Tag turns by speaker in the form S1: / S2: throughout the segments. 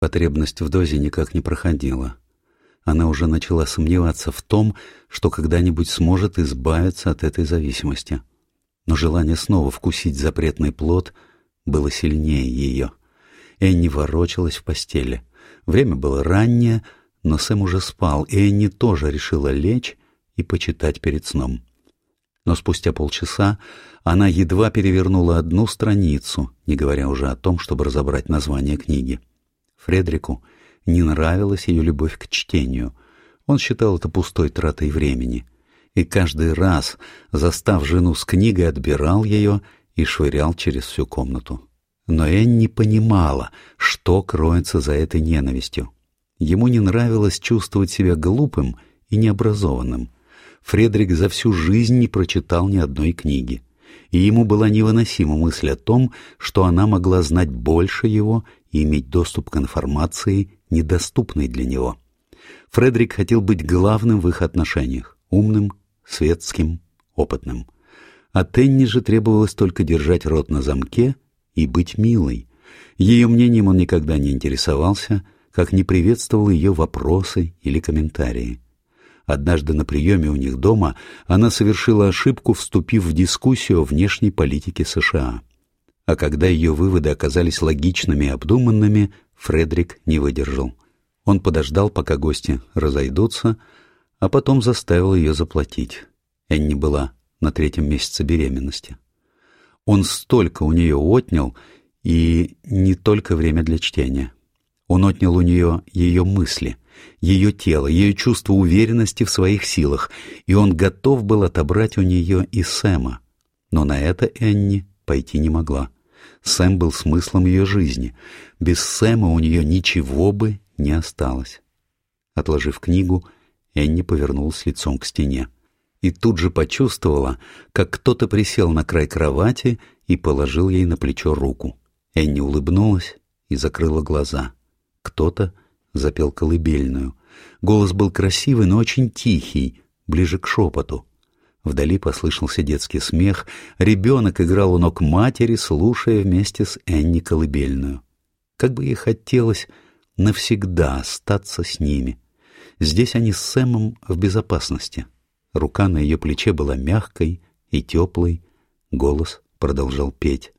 S1: Потребность в дозе никак не проходила. Она уже начала сомневаться в том, что когда-нибудь сможет избавиться от этой зависимости. Но желание снова вкусить запретный плод было сильнее ее. Энни ворочалась в постели. Время было раннее, но Сэм уже спал, и Энни тоже решила лечь и почитать перед сном. Но спустя полчаса она едва перевернула одну страницу, не говоря уже о том, чтобы разобрать название книги. Фредерику не нравилась ее любовь к чтению. Он считал это пустой тратой времени. И каждый раз, застав жену с книгой, отбирал ее и швырял через всю комнату. Но Энн не понимала, что кроется за этой ненавистью. Ему не нравилось чувствовать себя глупым и необразованным. Фредерик за всю жизнь не прочитал ни одной книги, и ему была невыносима мысль о том, что она могла знать больше его и иметь доступ к информации, недоступной для него. Фредерик хотел быть главным в их отношениях, умным, светским, опытным. А Тенни же требовалось только держать рот на замке и быть милой. Ее мнением он никогда не интересовался, как не приветствовал ее вопросы или комментарии. Однажды на приеме у них дома она совершила ошибку, вступив в дискуссию о внешней политике США. А когда ее выводы оказались логичными и обдуманными, Фредерик не выдержал. Он подождал, пока гости разойдутся, а потом заставил ее заплатить. Энни была на третьем месяце беременности. Он столько у нее отнял, и не только время для чтения. Он отнял у нее ее мысли, ее тело, ее чувство уверенности в своих силах, и он готов был отобрать у нее и Сэма. Но на это Энни пойти не могла. Сэм был смыслом ее жизни. Без Сэма у нее ничего бы не осталось. Отложив книгу, Энни повернулась лицом к стене. И тут же почувствовала, как кто-то присел на край кровати и положил ей на плечо руку. Энни улыбнулась и закрыла глаза. Кто-то запел колыбельную. Голос был красивый, но очень тихий, ближе к шепоту. Вдали послышался детский смех, ребенок играл у ног матери, слушая вместе с Энни колыбельную. Как бы ей хотелось навсегда остаться с ними. Здесь они с Сэмом в безопасности. Рука на ее плече была мягкой и теплой, голос продолжал петь.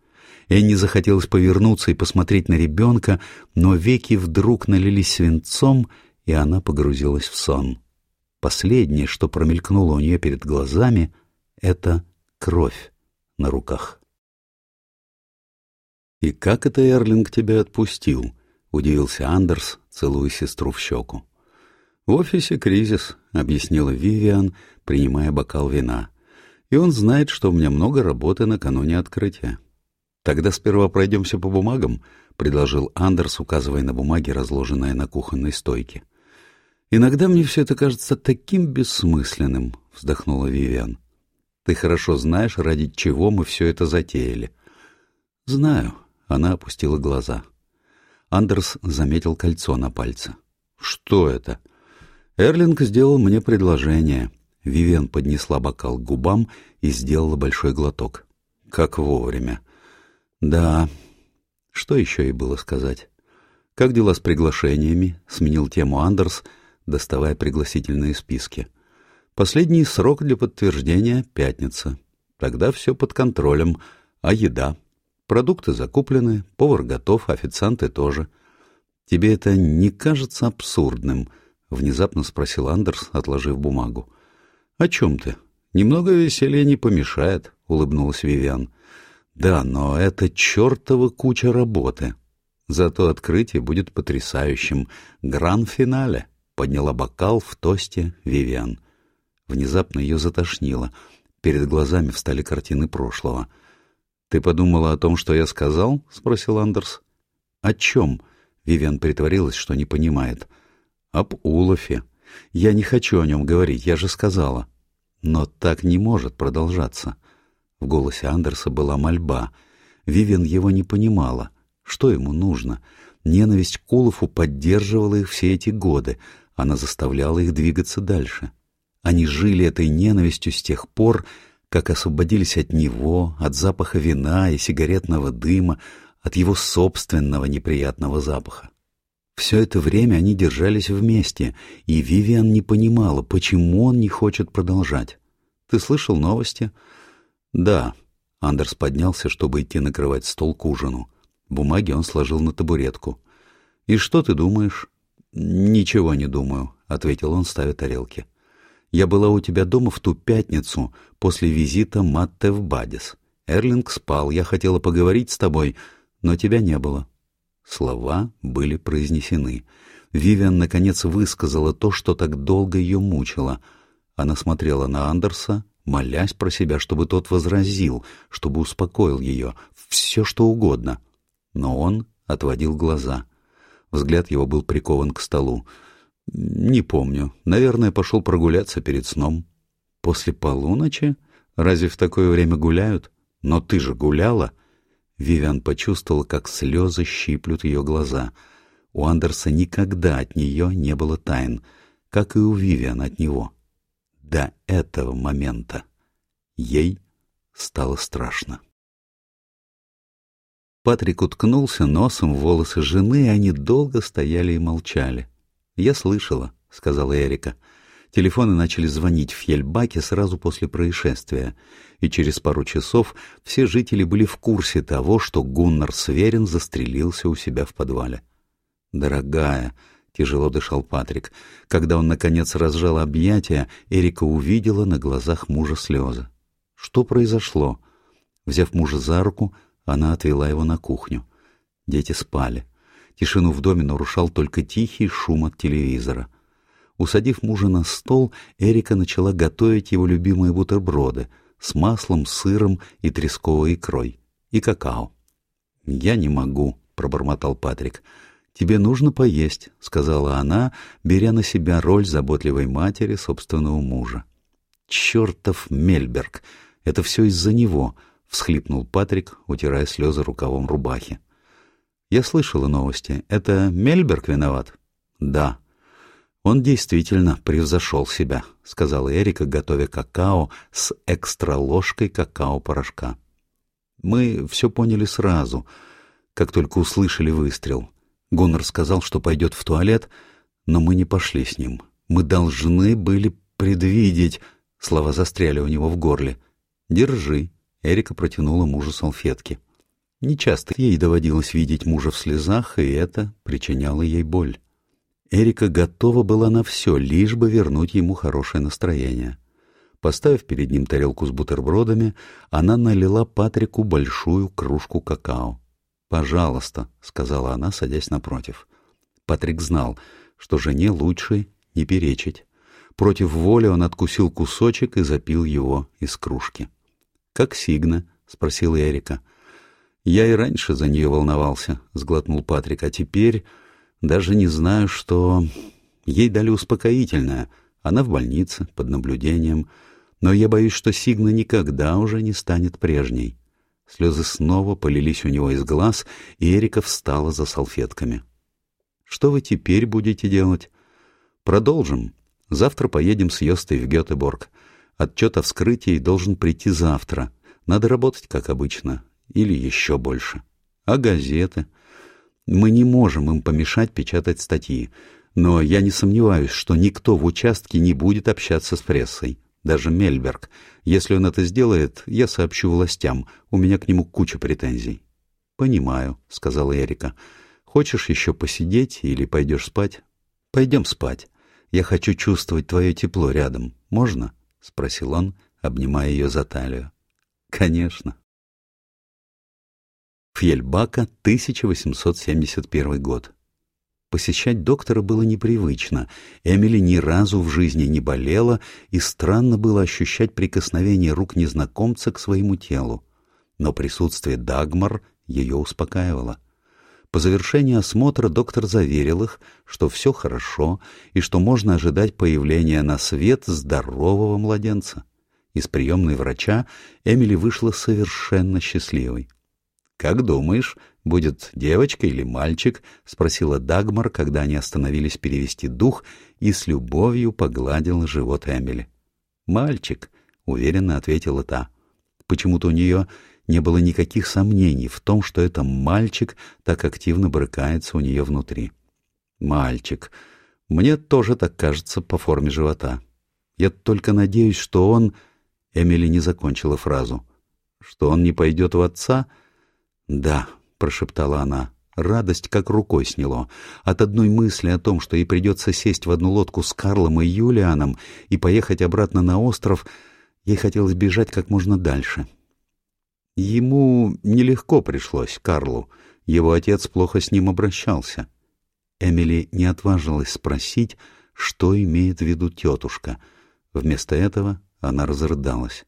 S1: Энни захотелось повернуться и посмотреть на ребенка, но веки вдруг налились свинцом, и она погрузилась в сон. Последнее, что промелькнуло у нее перед глазами, — это кровь на руках. «И как это Эрлинг тебя отпустил?» — удивился Андерс, целуя сестру в щеку. «В офисе кризис», — объяснила Вивиан, принимая бокал вина. «И он знает, что у меня много работы накануне открытия». «Тогда сперва пройдемся по бумагам», — предложил Андерс, указывая на бумаги, разложенные на кухонной стойке. «Иногда мне все это кажется таким бессмысленным», — вздохнула Вивиан. «Ты хорошо знаешь, ради чего мы все это затеяли». «Знаю», — она опустила глаза. Андерс заметил кольцо на пальце. «Что это?» «Эрлинг сделал мне предложение». Вивиан поднесла бокал к губам и сделала большой глоток. «Как вовремя». Да, что еще и было сказать? Как дела с приглашениями? Сменил тему Андерс, доставая пригласительные списки. Последний срок для подтверждения — пятница. Тогда все под контролем. А еда? Продукты закуплены, повар готов, официанты тоже. Тебе это не кажется абсурдным? Внезапно спросил Андерс, отложив бумагу. О чем ты? Немного веселья не помешает, улыбнулась Вивиан. Да, но это чертова куча работы. Зато открытие будет потрясающим. Гран-финале. Подняла бокал в тосте Вивиан. Внезапно ее затошнило. Перед глазами встали картины прошлого. «Ты подумала о том, что я сказал?» — спросил Андерс. «О чем?» — Вивиан притворилась, что не понимает. «Об Улафе. Я не хочу о нем говорить, я же сказала». «Но так не может продолжаться». В голосе Андерса была мольба. Вивен его не понимала. Что ему нужно? Ненависть к Улову поддерживала их все эти годы. Она заставляла их двигаться дальше. Они жили этой ненавистью с тех пор, как освободились от него, от запаха вина и сигаретного дыма, от его собственного неприятного запаха. Все это время они держались вместе, и Вивиан не понимала, почему он не хочет продолжать. «Ты слышал новости?» «Да». Андерс поднялся, чтобы идти накрывать стол к ужину. Бумаги он сложил на табуретку. «И что ты думаешь?» «Ничего не думаю», — ответил он, ставя тарелки. «Я была у тебя дома в ту пятницу после визита Матте в Бадис. Эрлинг спал, я хотела поговорить с тобой, но тебя не было». Слова были произнесены. Вивиан, наконец, высказала то, что так долго ее мучило. Она смотрела на Андерса, молясь про себя, чтобы тот возразил, чтобы успокоил ее, все что угодно. Но он отводил глаза. Взгляд его был прикован к столу. «Не помню. Наверное, пошел прогуляться перед сном». «После полуночи? Разве в такое время гуляют? Но ты же гуляла?» Вивиан почувствовал, как слезы щиплют ее глаза. У Андерса никогда от нее не было тайн, как и у Вивиан от него. До этого момента ей стало страшно. Патрик уткнулся носом в волосы жены, и они долго стояли и молчали. «Я слышала», — сказала Эрика. Телефоны начали звонить в Фельбаке сразу после происшествия, и через пару часов все жители были в курсе того, что Гуннар Сверин застрелился у себя в подвале. «Дорогая», — тяжело дышал Патрик, когда он, наконец, разжал объятия, Эрика увидела на глазах мужа слезы. «Что произошло?» Взяв мужа за руку, она отвела его на кухню. Дети спали. Тишину в доме нарушал только тихий шум от телевизора — Усадив мужа на стол, Эрика начала готовить его любимые бутерброды с маслом, сыром и тресковой икрой, и какао. «Я не могу», — пробормотал Патрик. «Тебе нужно поесть», — сказала она, беря на себя роль заботливой матери собственного мужа. «Чертов Мельберг! Это все из-за него!» — всхлипнул Патрик, утирая слезы рукавом рубахи. «Я слышала новости. Это Мельберг виноват?» «Да», «Он действительно превзошел себя», — сказала Эрика, готовя какао с экстра ложкой какао-порошка. «Мы все поняли сразу, как только услышали выстрел. Гуннер сказал, что пойдет в туалет, но мы не пошли с ним. Мы должны были предвидеть...» Слова застряли у него в горле. «Держи», — Эрика протянула мужу салфетки. Нечасто ей доводилось видеть мужа в слезах, и это причиняло ей боль. Эрика готова была на все, лишь бы вернуть ему хорошее настроение. Поставив перед ним тарелку с бутербродами, она налила Патрику большую кружку какао. «Пожалуйста», — сказала она, садясь напротив. Патрик знал, что жене лучше не перечить. Против воли он откусил кусочек и запил его из кружки. «Как Сигна?» — спросила Эрика. «Я и раньше за нее волновался», — сглотнул Патрик, — «а теперь...» Даже не знаю, что... Ей дали успокоительное. Она в больнице, под наблюдением. Но я боюсь, что Сигна никогда уже не станет прежней. Слезы снова полились у него из глаз, и Эрика встала за салфетками. «Что вы теперь будете делать?» «Продолжим. Завтра поедем с Йостой в Гетеборг. Отчет о вскрытии должен прийти завтра. Надо работать, как обычно. Или еще больше. А газеты?» Мы не можем им помешать печатать статьи, но я не сомневаюсь, что никто в участке не будет общаться с прессой, даже Мельберг. Если он это сделает, я сообщу властям, у меня к нему куча претензий. «Понимаю», — сказала Эрика. «Хочешь еще посидеть или пойдешь спать?» «Пойдем спать. Я хочу чувствовать твое тепло рядом. Можно?» — спросил он, обнимая ее за талию. «Конечно». Фьельбака, 1871 год. Посещать доктора было непривычно. Эмили ни разу в жизни не болела, и странно было ощущать прикосновение рук незнакомца к своему телу. Но присутствие Дагмар ее успокаивало. По завершении осмотра доктор заверил их, что все хорошо и что можно ожидать появления на свет здорового младенца. Из приемной врача Эмили вышла совершенно счастливой. «Как думаешь, будет девочка или мальчик?» — спросила Дагмар, когда они остановились перевести дух и с любовью погладила живот Эмили. «Мальчик», — уверенно ответила та. Почему-то у нее не было никаких сомнений в том, что это мальчик так активно брыкается у нее внутри. Мальчик. Мне тоже так кажется по форме живота. Я только надеюсь, что он... Эмили не закончила фразу. Что он не пойдет в отца? Да, прошептала она. Радость как рукой сняло. От одной мысли о том, что ей придется сесть в одну лодку с Карлом и Юлианом и поехать обратно на остров, ей хотелось бежать как можно дальше. Ему нелегко пришлось, Карлу. Его отец плохо с ним обращался. Эмили не отважилась спросить, что имеет в виду тетушка. Вместо этого она разрыдалась.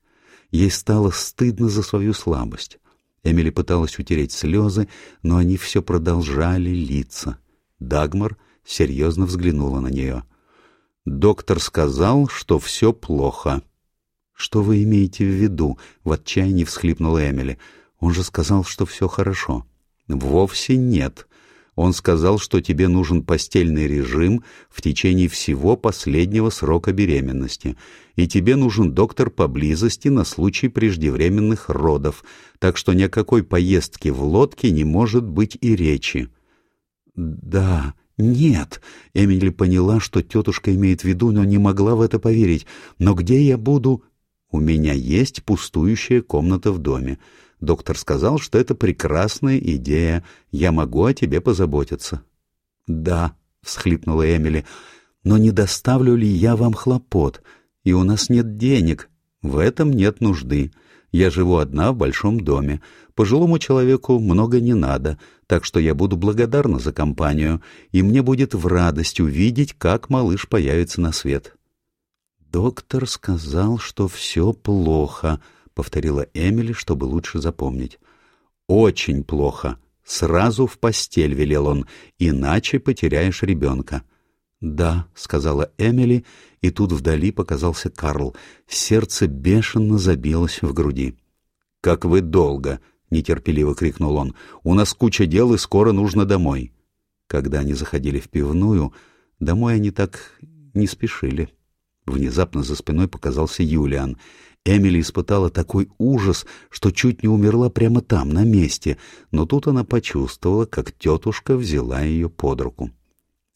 S1: Ей стало стыдно за свою слабость. Эмили пыталась утереть слезы, но они все продолжали литься. Дагмар серьезно взглянула на нее. «Доктор сказал, что все плохо». «Что вы имеете в виду?» — в отчаянии всхлипнула Эмили. «Он же сказал, что все хорошо». «Вовсе нет. Он сказал, что тебе нужен постельный режим в течение всего последнего срока беременности, и тебе нужен доктор поблизости на случай преждевременных родов, так что ни о какой поездке в лодке не может быть и речи». «Да, нет», — Эмили поняла, что тетушка имеет в виду, но не могла в это поверить. «Но где я буду?» «У меня есть пустующая комната в доме. Доктор сказал, что это прекрасная идея. Я могу о тебе позаботиться». «Да», — всхлипнула Эмили, — «но не доставлю ли я вам хлопот? И у нас нет денег. В этом нет нужды. Я живу одна в большом доме. Пожилому человеку много не надо, так что я буду благодарна за компанию, и мне будет в радость увидеть, как малыш появится на свет». «Доктор сказал, что все плохо», — повторила Эмили, чтобы лучше запомнить. «Очень плохо. Сразу в постель», — велел он, — «иначе потеряешь ребенка». «Да», — сказала Эмили, и тут вдали показался Карл. Сердце бешено забилось в груди. «Как вы долго!» — нетерпеливо крикнул он. «У нас куча дел, и скоро нужно домой». Когда они заходили в пивную, домой они так не спешили. Внезапно за спиной показался Юлиан. Эмили испытала такой ужас, что чуть не умерла прямо там, на месте, но тут она почувствовала, как тетушка взяла ее под руку.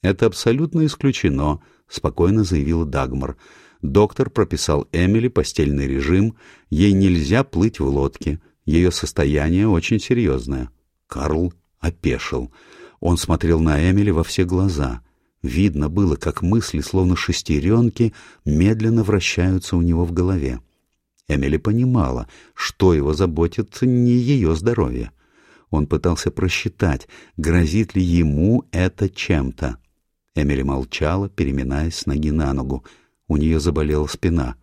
S1: «Это абсолютно исключено», — спокойно заявила Дагмар. «Доктор прописал Эмили постельный режим, ей нельзя плыть в лодке, ее состояние очень серьезное». Карл опешил. Он смотрел на Эмили во все глаза — Видно было, как мысли, словно шестеренки, медленно вращаются у него в голове. Эмили понимала, что его заботит не ее здоровье. Он пытался просчитать, грозит ли ему это чем-то. Эмили молчала, переминаясь с ноги на ногу. У нее заболела спина.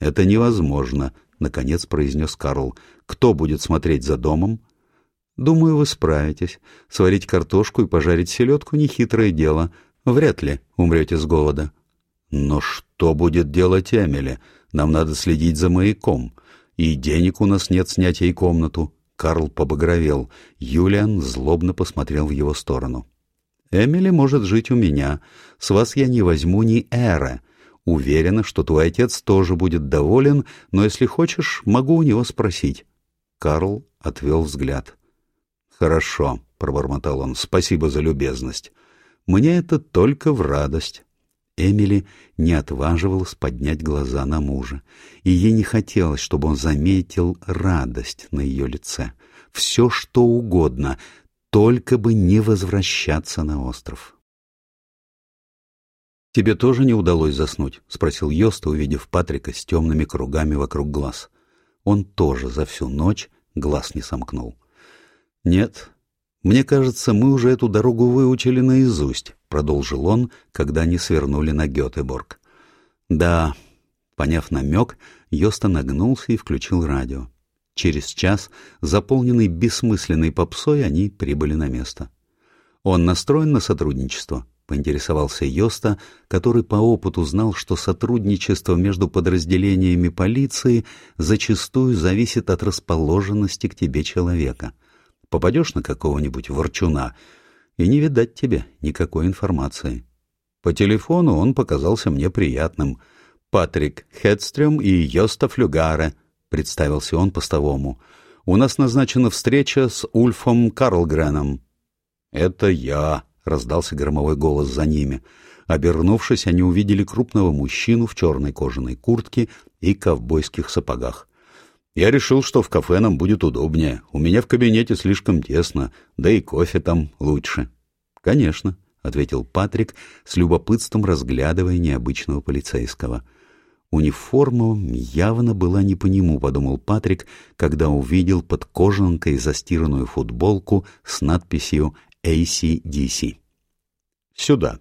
S1: «Это невозможно», — наконец произнес Карл. «Кто будет смотреть за домом?» «Думаю, вы справитесь. Сварить картошку и пожарить селедку — нехитрое дело. Вряд ли умрете с голода. Но что будет делать Эмили? Нам надо следить за маяком. И денег у нас нет снять ей комнату. Карл побагровел. Юлиан злобно посмотрел в его сторону. «Эмили может жить у меня. С вас я не возьму ни эра. Уверена, что твой отец тоже будет доволен, но если хочешь, могу у него спросить». Карл отвел взгляд. «Хорошо», — пробормотал он, — «спасибо за любезность. Мне это только в радость. Эмили не отваживалась поднять глаза на мужа, и ей не хотелось, чтобы он заметил радость на ее лице. Все что угодно, только бы не возвращаться на остров. «Тебе тоже не удалось заснуть?» — спросил Йоста, увидев Патрика с темными кругами вокруг глаз. Он тоже за всю ночь глаз не сомкнул. «Нет, «Мне кажется, мы уже эту дорогу выучили наизусть», — продолжил он, когда они свернули на Гетеборг. «Да». Поняв намек, Йоста нагнулся и включил радио. Через час, заполненный бессмысленной попсой, они прибыли на место. «Он настроен на сотрудничество?» — поинтересовался Йоста, который по опыту знал, что сотрудничество между подразделениями полиции зачастую зависит от расположенности к тебе человека — Попадешь на какого-нибудь ворчуна, и не видать тебе никакой информации. По телефону он показался мне приятным. «Патрик Хедстрем и Йоста Флюгаре», — представился он постовому. «У нас назначена встреча с Ульфом Карлгреном». «Это я», —— раздался громовой голос за ними. Обернувшись, они увидели крупного мужчину в черной кожаной куртке и ковбойских сапогах. «Я решил, что в кафе нам будет удобнее. У меня в кабинете слишком тесно, да и кофе там лучше». «Конечно», — ответил Патрик, с любопытством разглядывая необычного полицейского. «Униформа явно была не по нему», — подумал Патрик, когда увидел под кожанкой застиранную футболку с надписью ACDC. «Сюда».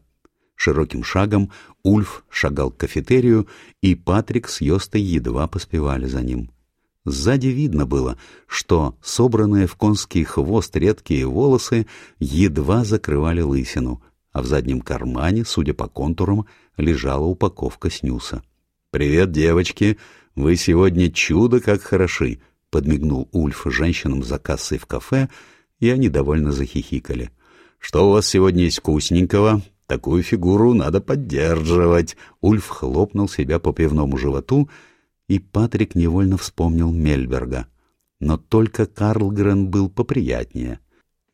S1: Широким шагом Ульф шагал к кафетерию, и Патрик с Йостой едва поспевали за ним. Сзади видно было, что собранные в конский хвост редкие волосы едва закрывали лысину, а в заднем кармане, судя по контурам, лежала упаковка снюса. «Привет, девочки! Вы сегодня чудо как хороши!» — подмигнул Ульф женщинам за кассой в кафе, и они довольно захихикали. «Что у вас сегодня есть вкусненького? Такую фигуру надо поддерживать!» Ульф хлопнул себя по пивному животу, и Патрик невольно вспомнил Мельберга. Но только Карлгрен был поприятнее.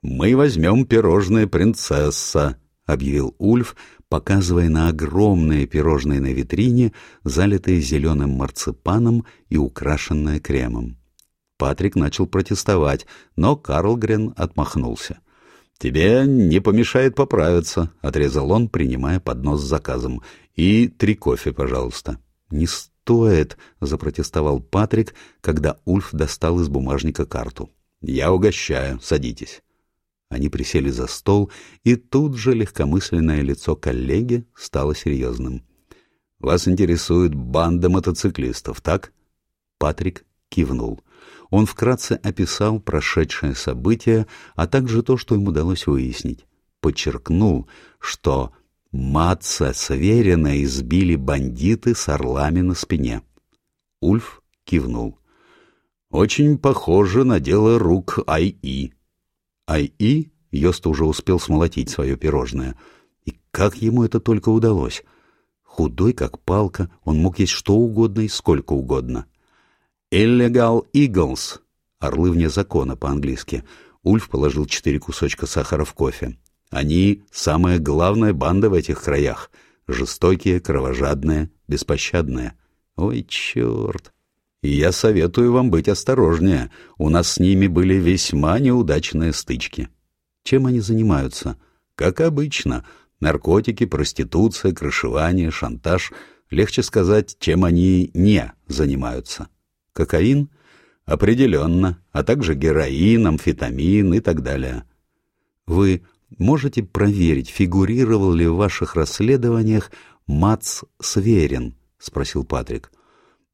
S1: «Мы возьмем пирожное принцесса», — объявил Ульф, показывая на огромные пирожные на витрине, залитые зеленым марципаном и украшенные кремом. Патрик начал протестовать, но Карлгрен отмахнулся. «Тебе не помешает поправиться», — отрезал он, принимая поднос с заказом. «И три кофе, пожалуйста». «Не стоит», — запротестовал Патрик, когда Ульф достал из бумажника карту. «Я угощаю. Садитесь». Они присели за стол, и тут же легкомысленное лицо коллеги стало серьезным. «Вас интересует банда мотоциклистов, так?» Патрик кивнул. Он вкратце описал прошедшее событие, а также то, что ему удалось выяснить. Подчеркнул, что Матца Сверина избили бандиты с орлами на спине. Ульф кивнул. «Очень похоже на дело рук Ай-И. Ай-И Йоста уже успел смолотить свое пирожное. И как ему это только удалось? Худой, как палка, он мог есть что угодно и сколько угодно. «Illegal Eagles» — «Орлы вне закона» по-английски. Ульф положил четыре кусочка сахара в кофе. Они — самая главная банда в этих краях. Жестокие, кровожадные, беспощадные. Ой, черт! И я советую вам быть осторожнее. У нас с ними были весьма неудачные стычки. Чем они занимаются? Как обычно. Наркотики, проституция, крышевание, шантаж. Легче сказать, чем они не занимаются. Кокаин? Определенно. А также героин, амфетамин и так далее. Вы можете проверить, фигурировал ли в ваших расследованиях Мац Сверин? — спросил Патрик.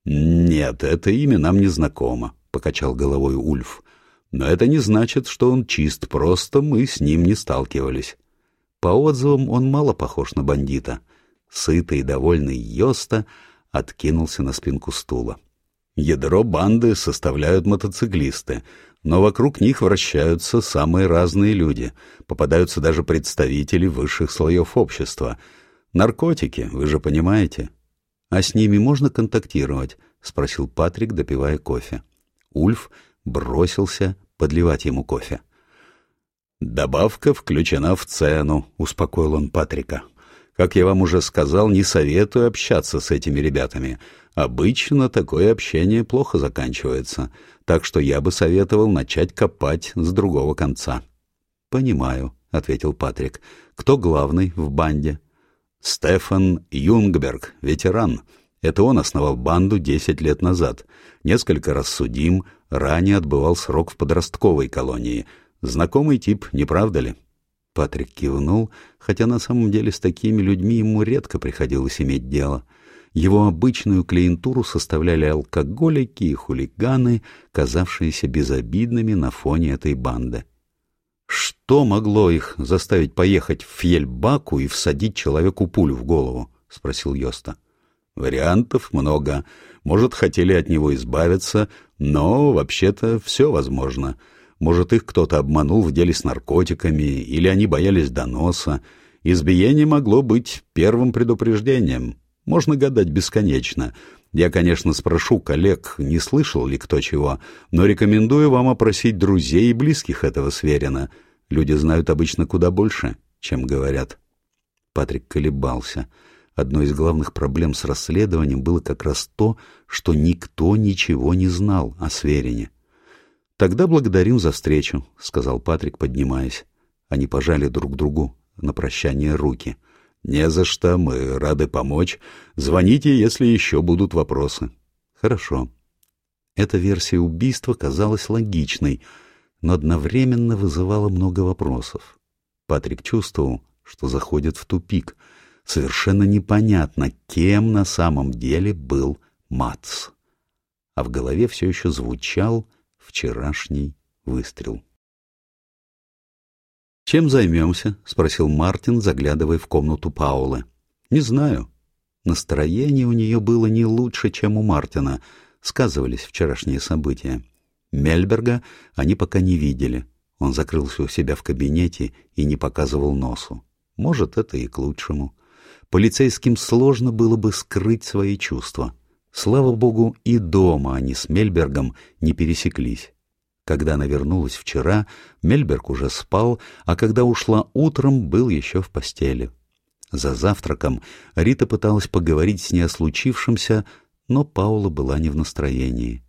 S1: «Нет, это имя нам не знакомо», — покачал головой Ульф. «Но это не значит, что он чист, просто мы с ним не сталкивались». По отзывам он мало похож на бандита. Сытый и довольный Йоста откинулся на спинку стула. Ядро банды составляют мотоциклисты, но вокруг них вращаются самые разные люди, попадаются даже представители высших слоев общества. Наркотики, вы же понимаете. «А с ними можно контактировать?» — спросил Патрик, допивая кофе. Ульф бросился подливать ему кофе. «Добавка включена в цену», — успокоил он Патрика. «Как я вам уже сказал, не советую общаться с этими ребятами. Обычно такое общение плохо заканчивается, так что я бы советовал начать копать с другого конца». «Понимаю», — ответил Патрик. «Кто главный в банде?» Стефан Юнгберг, ветеран. Это он основал банду десять лет назад. Несколько раз судим, ранее отбывал срок в подростковой колонии. Знакомый тип, не правда ли? Патрик кивнул, хотя на самом деле с такими людьми ему редко приходилось иметь дело. Его обычную клиентуру составляли алкоголики и хулиганы, казавшиеся безобидными на фоне этой банды. Что могло их заставить поехать в Фьельбаку и всадить человеку пулю в голову? — спросил Йоста. — Вариантов много. Может, хотели от него избавиться, но вообще-то все возможно. Может, их кто-то обманул в деле с наркотиками, или они боялись доноса. Избиение могло быть первым предупреждением. Можно гадать бесконечно. Я, конечно, спрошу коллег, не слышал ли кто чего, но рекомендую вам опросить друзей и близких этого Сверина. Люди знают обычно куда больше, чем говорят. Патрик колебался. Одной из главных проблем с расследованием было как раз то, что никто ничего не знал о Сверине. «Тогда благодарим за встречу», — сказал Патрик, поднимаясь. Они пожали друг другу на прощание руки. «Не за что, мы рады помочь. Звоните, если еще будут вопросы». «Хорошо». Эта версия убийства казалась логичной, но одновременно вызывала много вопросов. Патрик чувствовал, что заходит в тупик. Совершенно непонятно, кем на самом деле был Мац. А в голове все еще звучал вчерашний выстрел. «Чем займемся?» — спросил Мартин, заглядывая в комнату Паулы. «Не знаю». Настроение у нее было не лучше, чем у Мартина. Сказывались вчерашние события. Мельберга они пока не видели. Он закрылся у себя в кабинете и не показывал носу. Может, это и к лучшему. Полицейским сложно было бы скрыть свои чувства. Слава богу, и дома они с Мельбергом не пересеклись. Когда она вернулась вчера, Мельберг уже спал, а когда ушла утром, был еще в постели. За завтраком Рита пыталась поговорить с ней о случившемся, но Паула была не в настроении.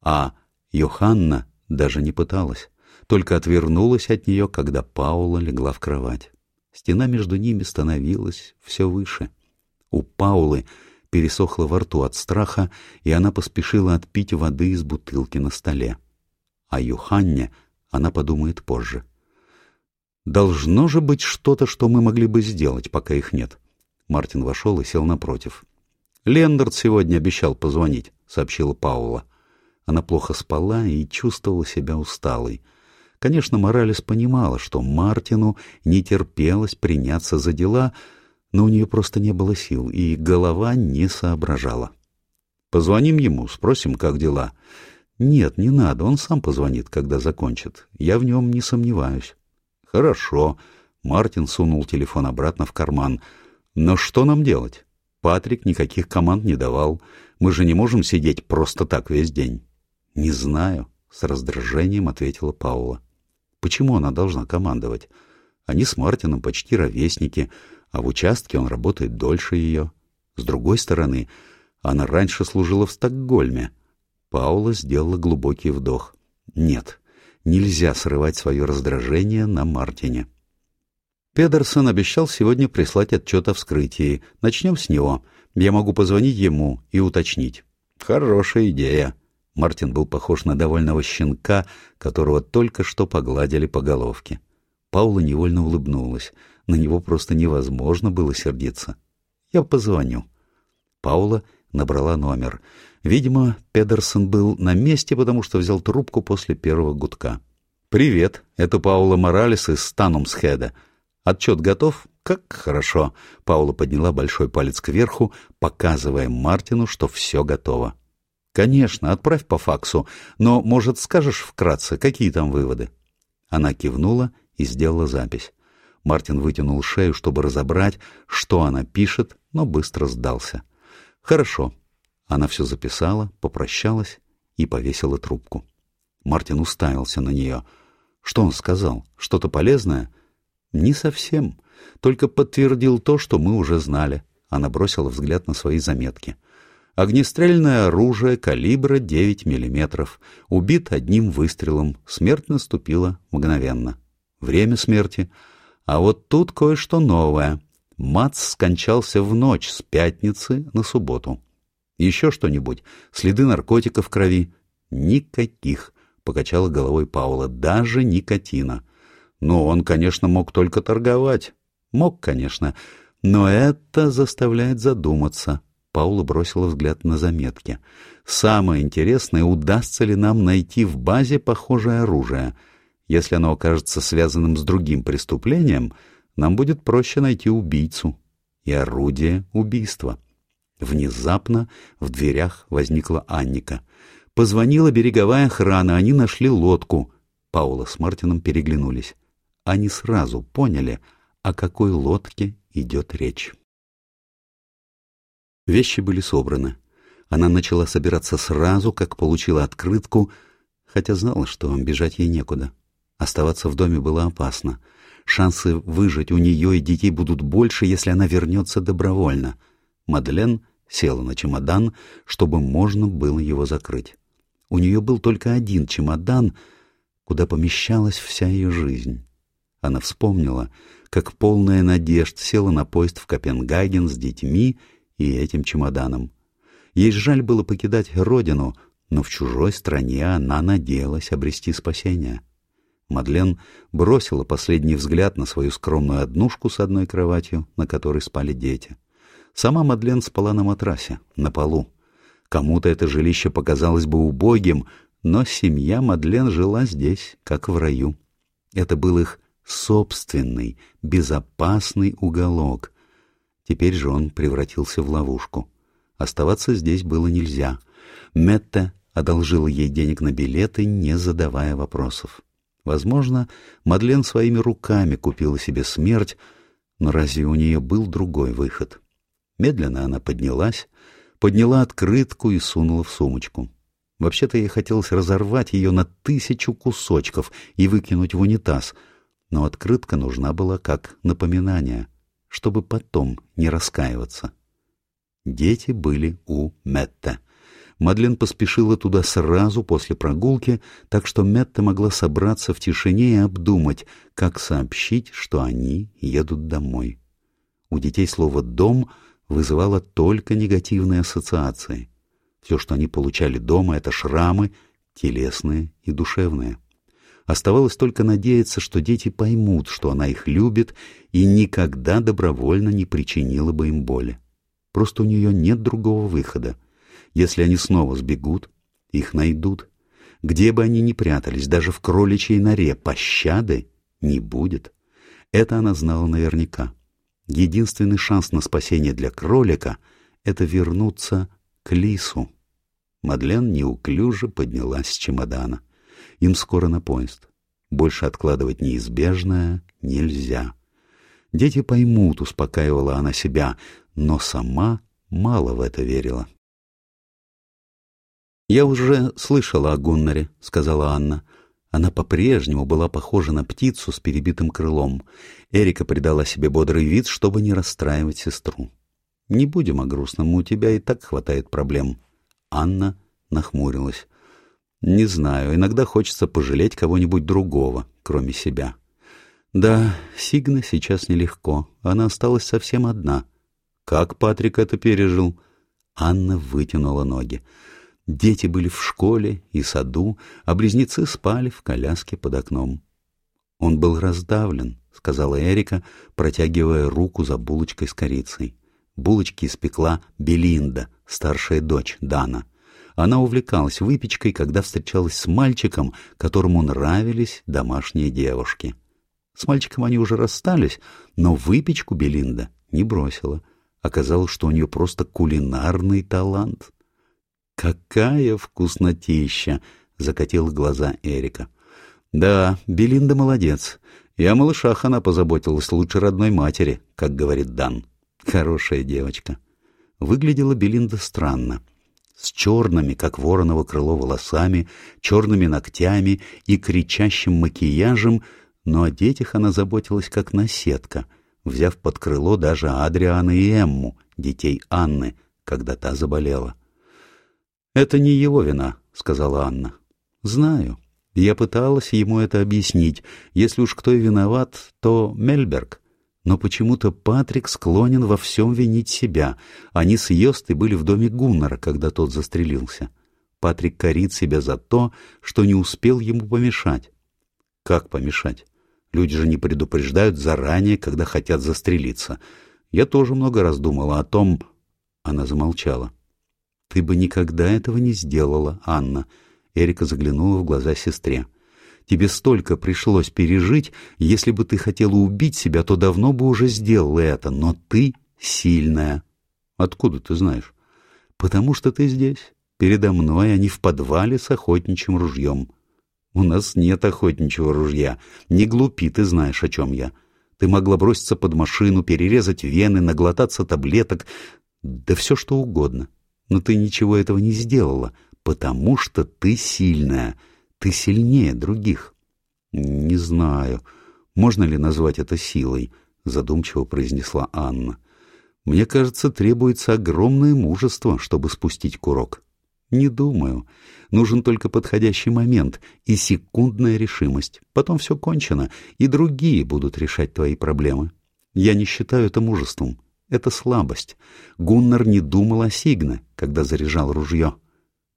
S1: А Йоханна даже не пыталась, только отвернулась от нее, когда Паула легла в кровать. Стена между ними становилась все выше. У Паулы пересохло во рту от страха, и она поспешила отпить воды из бутылки на столе. О Юханне она подумает позже. «Должно же быть что-то, что мы могли бы сделать, пока их нет». Мартин вошел и сел напротив. «Лендерт сегодня обещал позвонить», — сообщила Паула. Она плохо спала и чувствовала себя усталой. Конечно, Моралес понимала, что Мартину не терпелось приняться за дела, но у нее просто не было сил, и голова не соображала. «Позвоним ему, спросим, как дела. «Нет, не надо, он сам позвонит, когда закончит. Я в нем не сомневаюсь». «Хорошо». Мартин сунул телефон обратно в карман. «Но что нам делать? Патрик никаких команд не давал. Мы же не можем сидеть просто так весь день». «Не знаю», — с раздражением ответила Паула. «Почему она должна командовать? Они с Мартином почти ровесники, а в участке он работает дольше ее. С другой стороны, она раньше служила в Стокгольме». Паула сделала глубокий вдох. Нет, нельзя срывать свое раздражение на Мартине. Педерсон обещал сегодня прислать отчет о вскрытии. Начнем с него. Я могу позвонить ему и уточнить. Хорошая идея. Мартин был похож на довольного щенка, которого только что погладили по головке. Паула невольно улыбнулась. На него просто невозможно было сердиться. «Я позвоню». Паула набрала номер. Видимо, Педерсон был на месте, потому что взял трубку после первого гудка. «Привет, это Паула Моралес из Станумсхеда. Отчет готов? Как хорошо!» Паула подняла большой палец кверху, показывая Мартину, что все готово. «Конечно, отправь по факсу, но, может, скажешь вкратце, какие там выводы?» Она кивнула и сделала запись. Мартин вытянул шею, чтобы разобрать, что она пишет, но быстро сдался. «Хорошо, она все записала, попрощалась и повесила трубку. Мартин уставился на нее. Что он сказал? Что-то полезное? Не совсем. Только подтвердил то, что мы уже знали. Она бросила взгляд на свои заметки. Огнестрельное оружие калибра 9 миллиметров. Убит одним выстрелом. Смерть наступила мгновенно. Время смерти. А вот тут кое-что новое. Мац скончался в ночь с пятницы на субботу. Еще что-нибудь? Следы наркотиков в крови? Никаких, покачала головой Паула, даже никотина. Ну, он, конечно, мог только торговать. Мог, конечно, но это заставляет задуматься. Паула бросила взгляд на заметки. Самое интересное, удастся ли нам найти в базе похожее оружие. Если оно окажется связанным с другим преступлением, нам будет проще найти убийцу и орудие убийства. Внезапно в дверях возникла Анника. Позвонила береговая охрана, они нашли лодку. Паула с Мартином переглянулись. Они сразу поняли, о какой лодке идет речь. Вещи были собраны. Она начала собираться сразу, как получила открытку, хотя знала, что бежать ей некуда. Оставаться в доме было опасно. Шансы выжить у нее и детей будут больше, если она вернется добровольно. Мадлен села на чемодан, чтобы можно было его закрыть. У нее был только один чемодан, куда помещалась вся ее жизнь. Она вспомнила, как полная надежд села на поезд в Копенгаген с детьми и этим чемоданом. Ей жаль было покидать родину, но в чужой стране она надеялась обрести спасение. Мадлен бросила последний взгляд на свою скромную однушку с одной кроватью, на которой спали дети. Сама Мадлен спала на матрасе, на полу. Кому-то это жилище показалось бы убогим, но семья Мадлен жила здесь, как в раю. Это был их собственный, безопасный уголок. Теперь же он превратился в ловушку. Оставаться здесь было нельзя. Метта одолжила ей денег на билеты, не задавая вопросов. Возможно, Мадлен своими руками купила себе смерть, но разве у нее был другой выход? Медленно она поднялась, подняла открытку и сунула в сумочку. Вообще-то ей хотелось разорвать ее на тысячу кусочков и выкинуть в унитаз, но открытка нужна была как напоминание, чтобы потом не раскаиваться. Дети были у Метта. Мадлен поспешила туда сразу после прогулки, так что Метта могла собраться в тишине и обдумать, как сообщить, что они едут домой. У детей слово «дом» вызывало только негативные ассоциации. Все, что они получали дома, это шрамы, телесные и душевные. Оставалось только надеяться, что дети поймут, что она их любит и никогда добровольно не причинила бы им боли. Просто у нее нет другого выхода. Если они снова сбегут, их найдут. Где бы они ни прятались, даже в кроличьей норе, пощады не будет. Это она знала наверняка. Единственный шанс на спасение для кролика — это вернуться к лису. Мадлен неуклюже поднялась с чемодана. Им скоро на поезд. Больше откладывать неизбежное нельзя. Дети поймут, успокаивала она себя, но сама мало в это верила. «Я уже слышала о Гуннаре», — сказала Анна. Она по-прежнему была похожа на птицу с перебитым крылом. Эрика придала себе бодрый вид, чтобы не расстраивать сестру. «Не будем о грустном, у тебя и так хватает проблем». Анна нахмурилась. «Не знаю, иногда хочется пожалеть кого-нибудь другого, кроме себя». «Да, Сигна сейчас нелегко, она осталась совсем одна». «Как Патрик это пережил?» Анна вытянула ноги. Дети были в школе и саду, а близнецы спали в коляске под окном. «Он был раздавлен», — сказала Эрика, протягивая руку за булочкой с корицей. Булочки испекла Белинда, старшая дочь Дана. Она увлекалась выпечкой, когда встречалась с мальчиком, которому нравились домашние девушки. С мальчиком они уже расстались, но выпечку Белинда не бросила. Оказалось, что у нее просто кулинарный талант. «Какая вкуснотища!» — закатил глаза Эрика. «Да, Белинда молодец. И о малышах она позаботилась лучше родной матери, как говорит Дан. Хорошая девочка». Выглядела Белинда странно. С черными, как вороново крыло, волосами, черными ногтями и кричащим макияжем, но о детях она заботилась как наседка, взяв под крыло даже Адриана и Эмму, детей Анны, когда та заболела. «Это не его вина», — сказала Анна. «Знаю. Я пыталась ему это объяснить. Если уж кто и виноват, то Мельберг. Но почему-то Патрик склонен во всем винить себя. Они с Йостой были в доме Гуннера, когда тот застрелился. Патрик корит себя за то, что не успел ему помешать. Как помешать? Люди же не предупреждают заранее, когда хотят застрелиться. Я тоже много раз думала о том... Она замолчала. «Ты бы никогда этого не сделала, Анна», — Эрика заглянула в глаза сестре. «Тебе столько пришлось пережить, если бы ты хотела убить себя, то давно бы уже сделала это, но ты сильная». «Откуда ты знаешь?» «Потому что ты здесь, передо мной, а не в подвале с охотничьим ружьем». «У нас нет охотничьего ружья. Не глупи, ты знаешь, о чем я. Ты могла броситься под машину, перерезать вены, наглотаться таблеток, да все что угодно но ты ничего этого не сделала, потому что ты сильная, ты сильнее других. Не знаю, Можно ли назвать это силой? Задумчиво произнесла Анна. Мне кажется, требуется огромное мужество, чтобы спустить курок. Не думаю. Нужен только подходящий момент и секундная решимость. Потом все кончено, и другие будут решать твои проблемы. Я не считаю это мужеством. Это слабость. Гуннар не думал о Сигне, когда заряжал ружье.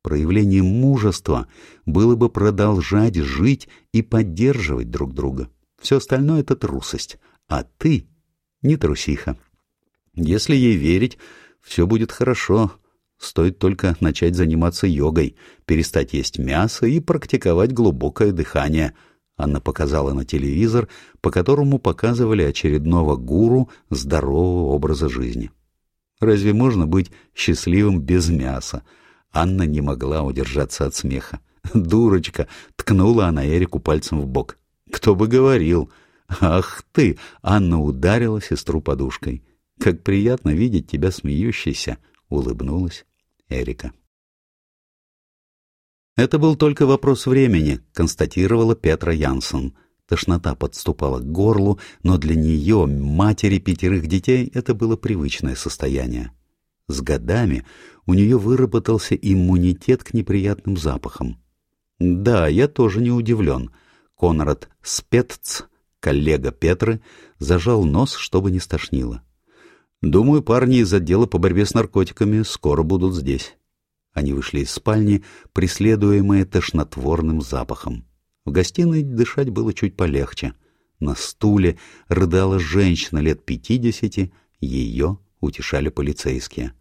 S1: Проявлением мужества было бы продолжать жить и поддерживать друг друга. Все остальное — это трусость. А ты не трусиха. Если ей верить, все будет хорошо, Стоит только начать заниматься йогой, перестать есть мясо и практиковать глубокое дыхание. Анна показала на телевизор, по которому показывали очередного гуру здорового образа жизни. Разве можно быть счастливым без мяса? Анна не могла удержаться от смеха. «Дурочка!» — ткнула она Эрику пальцем в бок. «Кто бы говорил!» «Ах ты!» — Анна ударила сестру подушкой. «Как приятно видеть тебя смеющейся!» — улыбнулась Эрика. Это был только вопрос времени, констатировала Петра Янсен. Тошнота подступала к горлу, но для нее, матери пятерых детей, это было привычное состояние. С годами у нее выработался иммунитет к неприятным запахам. Да, я тоже не удивлен. Конрад Спетц, коллега Петры, зажал нос, чтобы не стошнило. Думаю, парни из отдела по борьбе с наркотиками скоро будут здесь. Они вышли из спальни, преследуемые тошнотворным запахом. В гостиной дышать было чуть полегче. На стуле рыдала женщина лет пятидесяти, ее утешали полицейские.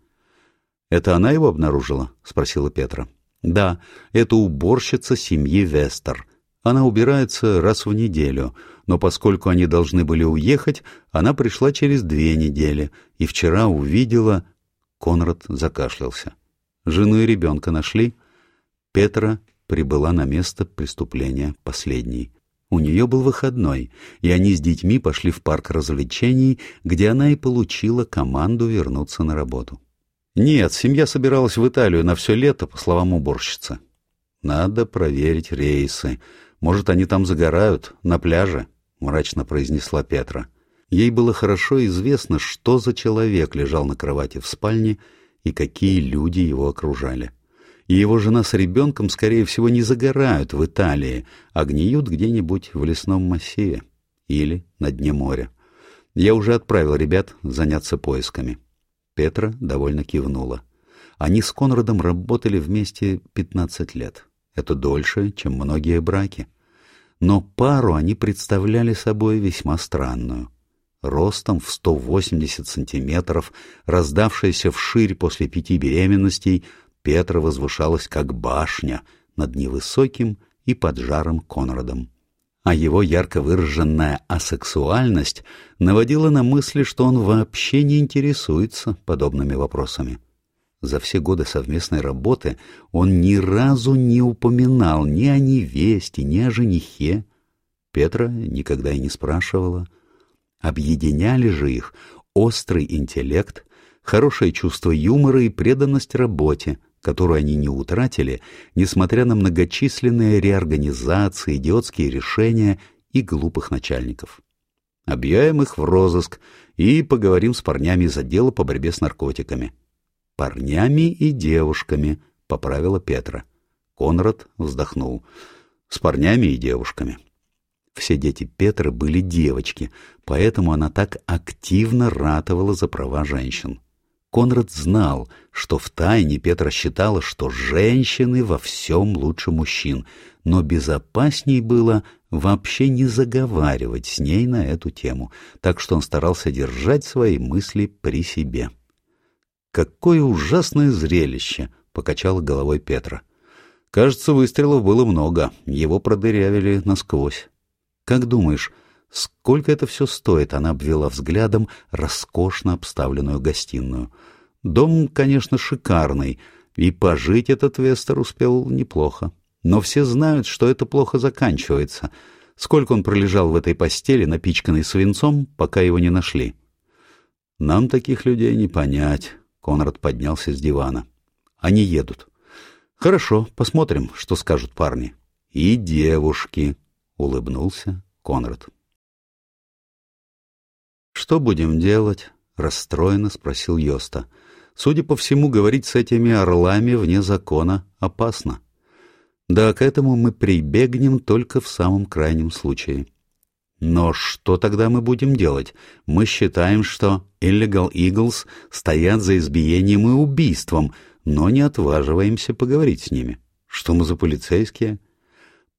S1: «Это она его обнаружила?» — спросила Петра. «Да, это уборщица семьи Вестер. Она убирается раз в неделю, но поскольку они должны были уехать, она пришла через две недели, и вчера увидела... Конрад закашлялся. Жену и ребенка нашли. Петра прибыла на место преступления последней. У нее был выходной, и они с детьми пошли в парк развлечений, где она и получила команду вернуться на работу. Нет, семья собиралась в Италию на все лето, по словам уборщицы. Надо проверить рейсы. Может, они там загорают, на пляже, — мрачно произнесла Петра. Ей было хорошо известно, что за человек лежал на кровати в спальне и какие люди его окружали. И его жена с ребенком, скорее всего, не загорают в Италии, а гниют где-нибудь в лесном массиве или на дне моря. Я уже отправил ребят заняться поисками. Петра довольно кивнула. Они с Конрадом работали вместе 15 лет. Это дольше, чем многие браки. Но пару они представляли собой весьма странную. Ростом в 180 сантиметров, раздавшаяся вширь после пяти беременностей, Петра возвышалась как башня над невысоким и поджарым Конрадом. А его ярко выраженная асексуальность наводила на мысли, что он вообще не интересуется подобными вопросами. За все годы совместной работы он ни разу не упоминал ни о невесте, ни о женихе. Петра никогда и не спрашивала. Объединяли же их острый интеллект, хорошее чувство юмора и преданность работе, которую они не утратили, несмотря на многочисленные реорганизации, идиотские решения и глупых начальников. Объявим их в розыск и поговорим с парнями из отдела по борьбе с наркотиками парнями и девушками, — поправила Петра. Конрад вздохнул. С парнями и девушками. Все дети Петры были девочки, поэтому она так активно ратовала за права женщин. Конрад знал, что в тайне Петра считала, что женщины во всем лучше мужчин, но безопасней было вообще не заговаривать с ней на эту тему, так что он старался держать свои мысли при себе. «Какое ужасное зрелище!» — покачала головой Петра. «Кажется, выстрелов было много, его продырявили насквозь. Как думаешь, сколько это все стоит?» — она обвела взглядом роскошно обставленную гостиную. «Дом, конечно, шикарный, и пожить этот Вестер успел неплохо. Но все знают, что это плохо заканчивается. Сколько он пролежал в этой постели, напичканной свинцом, пока его не нашли?» «Нам таких людей не понять». Конрад поднялся с дивана. Они едут. Хорошо, посмотрим, что скажут парни. И девушки, улыбнулся Конрад. что будем делать?» — расстроенно спросил Йоста. «Судя по всему, говорить с этими орлами вне закона опасно. Да, к этому мы прибегнем только в самом крайнем случае». Но что тогда мы будем делать? Мы считаем, что Illegal Eagles стоят за избиением и убийством, но не отваживаемся поговорить с ними. Что мы за полицейские?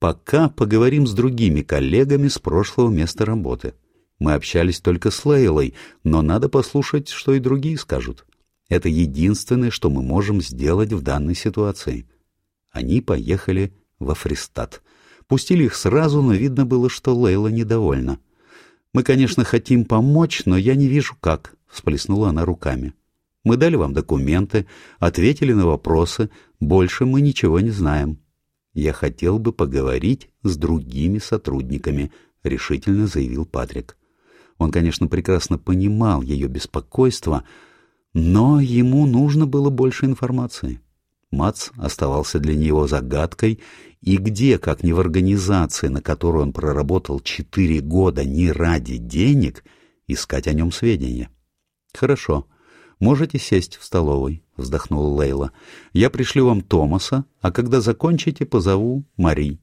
S1: Пока поговорим с другими коллегами с прошлого места работы. Мы общались только с Лейлой, но надо послушать, что и другие скажут. Это единственное, что мы можем сделать в данной ситуации. Они поехали во Фристат. Пустили их сразу, но видно было, что Лейла недовольна. «Мы, конечно, хотим помочь, но я не вижу, как», — всплеснула она руками. «Мы дали вам документы, ответили на вопросы, больше мы ничего не знаем». «Я хотел бы поговорить с другими сотрудниками», — решительно заявил Патрик. Он, конечно, прекрасно понимал ее беспокойство, но ему нужно было больше информации. Мац оставался для него загадкой, и где, как не в организации, на которой он проработал четыре года не ради денег, искать о нем сведения? «Хорошо. Можете сесть в столовой», — вздохнула Лейла. «Я пришлю вам Томаса, а когда закончите, позову Мари.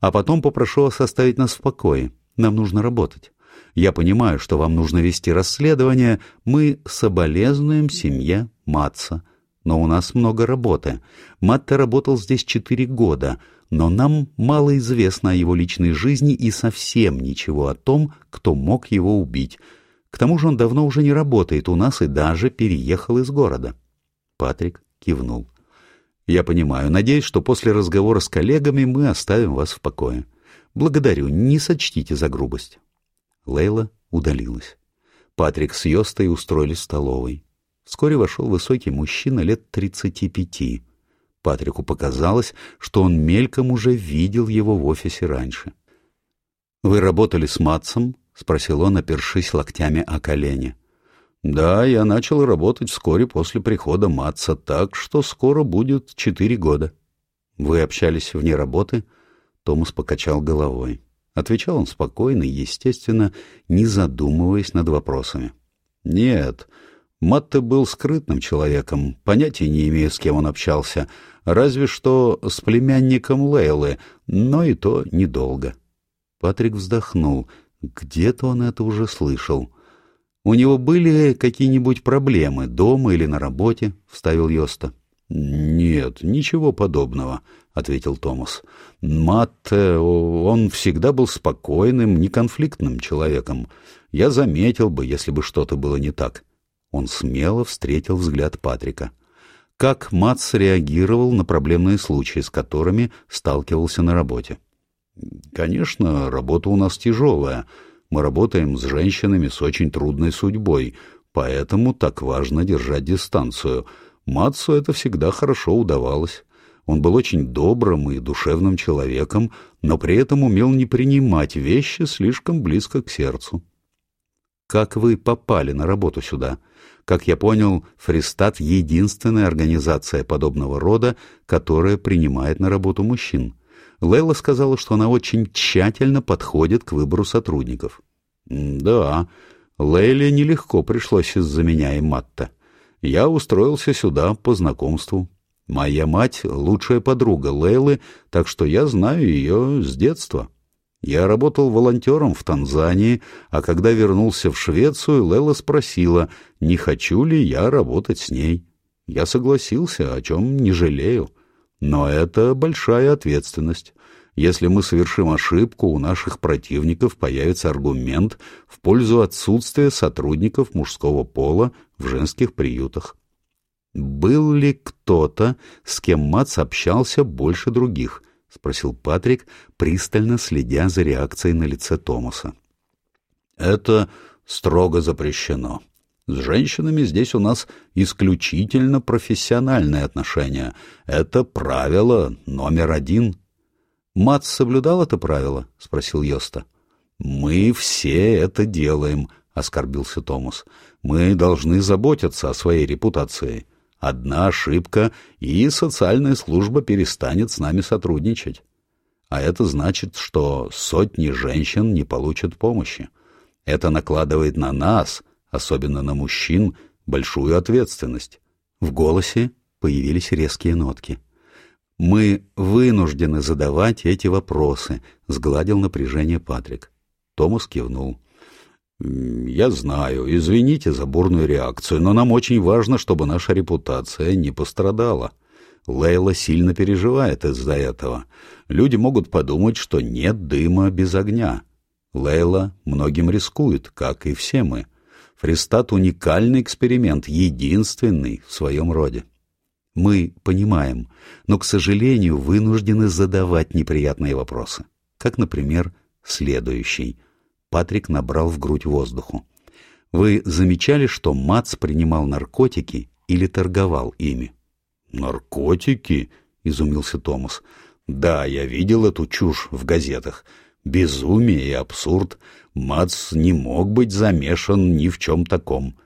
S1: А потом попрошу вас оставить нас в покое. Нам нужно работать. Я понимаю, что вам нужно вести расследование. Мы соболезнуем семье Матца но у нас много работы. Матте работал здесь четыре года, но нам мало известно о его личной жизни и совсем ничего о том, кто мог его убить. К тому же он давно уже не работает у нас и даже переехал из города. Патрик кивнул. «Я понимаю. Надеюсь, что после разговора с коллегами мы оставим вас в покое. Благодарю, не сочтите за грубость». Лейла удалилась. Патрик с Йостой устроились в столовой. Вскоре вошел высокий мужчина лет тридцати пяти. Патрику показалось, что он мельком уже видел его в офисе раньше. «Вы работали с Матсом?» — спросил он, опершись локтями о колени. «Да, я начал работать вскоре после прихода Матса, так что скоро будет четыре года». «Вы общались вне работы?» Томас покачал головой. Отвечал он спокойно естественно, не задумываясь над вопросами. «Нет, Матте был скрытным человеком, понятия не имею, с кем он общался, разве что с племянником Лейлы, но и то недолго. Патрик вздохнул. Где-то он это уже слышал. «У него были какие-нибудь проблемы, дома или на работе?» — вставил Йоста. «Нет, ничего подобного», — ответил Томас. «Матте, он всегда был спокойным, неконфликтным человеком. Я заметил бы, если бы что-то было не так». Он смело встретил взгляд Патрика. Как Матс реагировал на проблемные случаи, с которыми сталкивался на работе? «Конечно, работа у нас тяжелая. Мы работаем с женщинами с очень трудной судьбой, поэтому так важно держать дистанцию. Матсу это всегда хорошо удавалось». Он был очень добрым и душевным человеком, но при этом умел не принимать вещи слишком близко к сердцу. «Как вы попали на работу сюда?» Как я понял, Фристат — единственная организация подобного рода, которая принимает на работу мужчин. Лейла сказала, что она очень тщательно подходит к выбору сотрудников. «Да, Лейле нелегко пришлось из-за меня и Матта. Я устроился сюда по знакомству. Моя мать — лучшая подруга Лейлы, так что я знаю ее с детства». Я работал волонтером в Танзании, а когда вернулся в Швецию, Лела спросила, не хочу ли я работать с ней. Я согласился, о чем не жалею. Но это большая ответственность. Если мы совершим ошибку, у наших противников появится аргумент в пользу отсутствия сотрудников мужского пола в женских приютах. Был ли кто-то, с кем Мац общался больше других —— спросил Патрик, пристально следя за реакцией на лице Томаса. «Это строго запрещено. С женщинами здесь у нас исключительно профессиональные отношения. Это правило номер один». «Мац соблюдал это правило?» — спросил Йоста. «Мы все это делаем», — оскорбился Томас. «Мы должны заботиться о своей репутации». Одна ошибка, и социальная служба перестанет с нами сотрудничать. А это значит, что сотни женщин не получат помощи. Это накладывает на нас особенно на мужчин, большую ответственность. В голосе появились резкие нотки. «Мы вынуждены задавать эти вопросы», — сгладил напряжение Патрик. Томас кивнул. «Я знаю, извините за бурную реакцию, но нам очень важно, чтобы наша репутация не пострадала. Лейла сильно переживает из-за этого. Люди могут подумать, что нет дыма без огня. Лейла многим рискует, как и все мы. Фристат — уникальный эксперимент, единственный в своем роде. Мы понимаем, но, к сожалению, вынуждены задавать неприятные вопросы. Как, например, следующий. Патрик набрал в грудь воздуху. Вы замечали, что Мац принимал наркотики или торговал ими? «Наркотики?» — изумился Томас. «Да, я видел эту чушь в газетах. Безумие и абсурд. Мац не мог быть замешан ни в чем таком.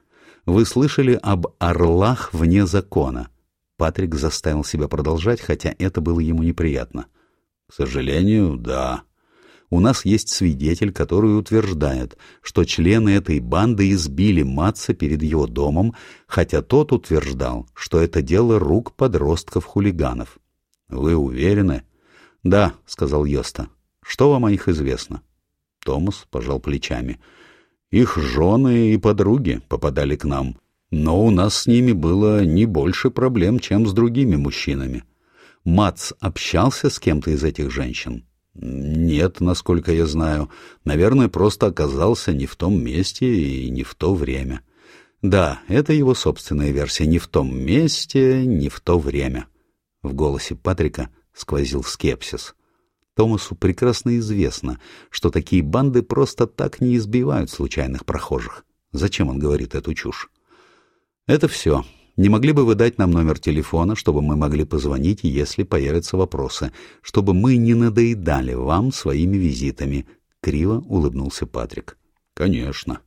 S1: Вы слышали об орлах вне закона?» Патрик заставил себя продолжать, хотя это было ему неприятно. «К сожалению, да. У нас есть свидетель, который утверждает, что члены этой банды избили Матца перед его домом, хотя тот утверждал, что это дело рук подростков-хулиганов. Вы уверены? Да, сказал Йоста. Что вам о них известно? Томас пожал плечами. Их жены и подруги попадали к нам, но у нас с ними было не больше проблем, чем с другими мужчинами. Мац общался с кем-то из этих женщин? Нет, насколько я знаю. Наверное, просто оказался не в том месте и не в то время. Да, это его собственная версия. Не в том месте, не в то время. В голосе Патрика сквозил скепсис. Томасу прекрасно известно, что такие банды просто так не избивают случайных прохожих. Зачем он говорит эту чушь? Это все. Не могли бы вы дать нам номер телефона, чтобы мы могли позвонить, если появятся вопросы, чтобы мы не надоедали вам своими визитами?» Криво улыбнулся Патрик. «Конечно».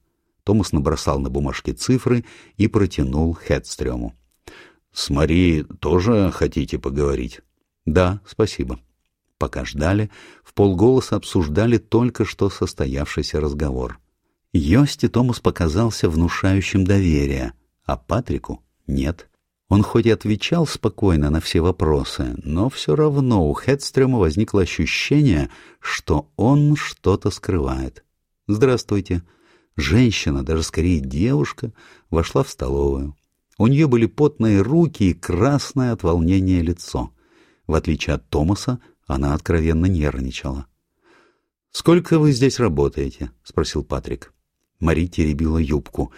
S1: Томас набросал на бумажке цифры и протянул Хедстрему. «С Мари тоже хотите поговорить?» «Да, спасибо». Пока ждали, в полголоса обсуждали только что состоявшийся разговор. Йости Томас показался внушающим доверие, а Патрику нет. Он хоть и отвечал спокойно на все вопросы, но все равно у Хедстрема возникло ощущение, что он что-то скрывает. «Здравствуйте». Женщина, даже скорее девушка, вошла в столовую. У нее были потные руки и красное от волнения лицо. В отличие от Томаса, она откровенно нервничала. «Сколько вы здесь работаете?» — спросил Патрик. Мари теребила юбку.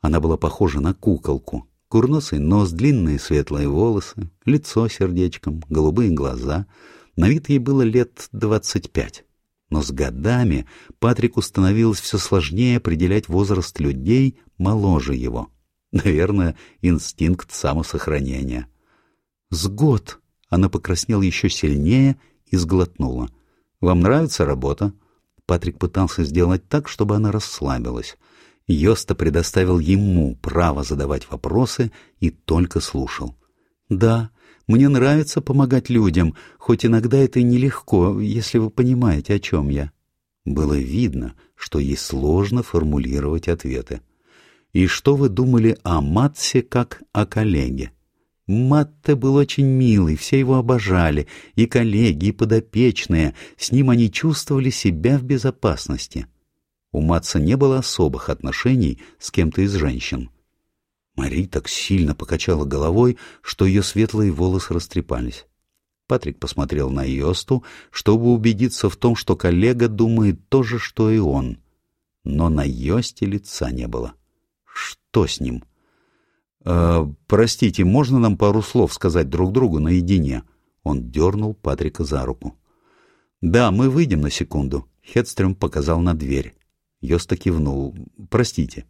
S1: Она была похожа на куколку, Курносый нос, длинные светлые волосы, лицо сердечком, голубые глаза. На вид ей было лет двадцать пять. Но с годами Патрику становилось все сложнее определять возраст людей моложе его. Наверное, инстинкт самосохранения. «С год!» — она покраснела еще сильнее и сглотнула. «Вам нравится работа?» Патрик пытался сделать так, чтобы она расслабилась. Йоста предоставил ему право задавать вопросы и только слушал. «Да, мне нравится помогать людям, хоть иногда это нелегко, если вы понимаете, о чем я». Было видно, что ей сложно формулировать ответы. «И что вы думали о Матсе как о коллеге?» Матте был очень милый, все его обожали, и коллеги, и подопечные, с ним они чувствовали себя в безопасности. У Матса не было особых отношений с кем-то из женщин. Мари так сильно покачала головой, что ее светлые волосы растрепались. Патрик посмотрел на Йосту, чтобы убедиться в том, что коллега думает то же, что и он. Но на Йосте лица не было. Что с ним? «Э, «Простите, можно нам пару слов сказать друг другу наедине?» Он дернул Патрика за руку. «Да, мы выйдем на секунду», — Хедстрем показал на дверь. Йоста кивнул. «Простите».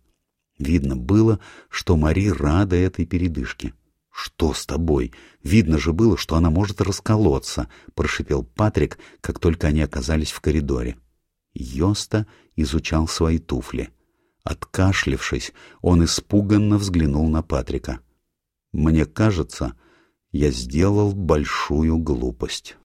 S1: Видно было, что Мари рада этой передышке. «Что с тобой? Видно же было, что она может расколоться», — прошипел Патрик, как только они оказались в коридоре. Йоста изучал свои туфли. Откашлившись, он испуганно взглянул на Патрика. «Мне кажется, я сделал большую глупость».